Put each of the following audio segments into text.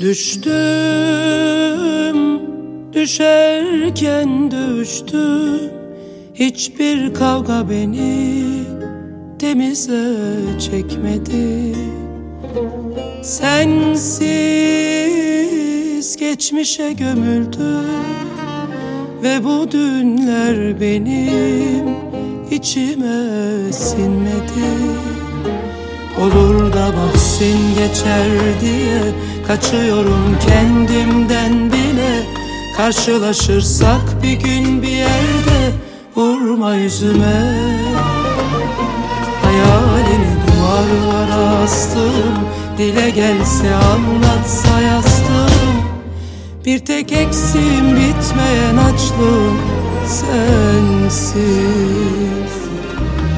Düştüm, düşerken düştüm. Hiçbir kavga beni temize çekmedi. Sensiz geçmişe gömüldüm Ve bu dünler benim içime sinmedi. Olur da bahsin geçer diye Kaçıyorum kendimden bile. Karşılaşırsak bir gün bir yerde Vurma yüzüme. Hayalini duvarlara astım. Dile gelse anlatsa yazdım. Bir tek eksiğim bitmeyen açlığım Sensiz.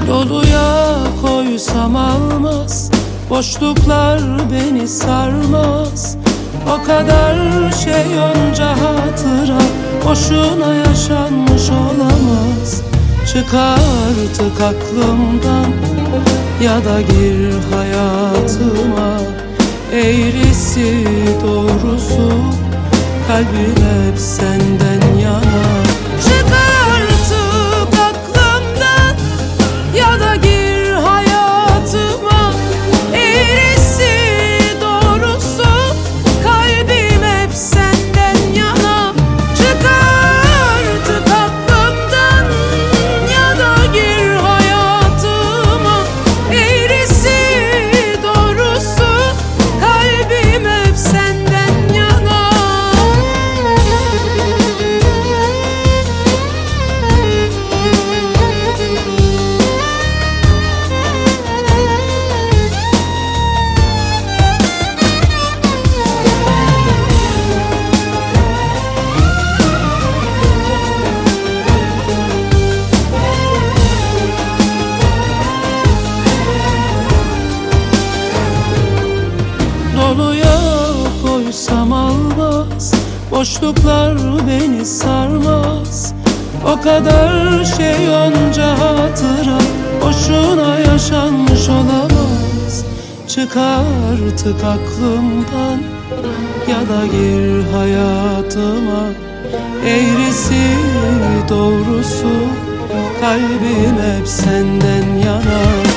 Doluya koysam almaz Boşluklar beni sarmaz. O kadar şey onca hatıra Boşuna yaşanmış olamaz. Çık artık aklımdan Ya da gir hayatıma. Eğrisi doğrusu Kalbim hep senden Doluya koysam almaz. Boşluklar beni sarmaz. O kadar şey onca hatıra Boşuna yaşanmış olamaz. Çık artık aklımdan Ya da gir hayatıma. Eğrisi doğrusu Kalbim hep senden yana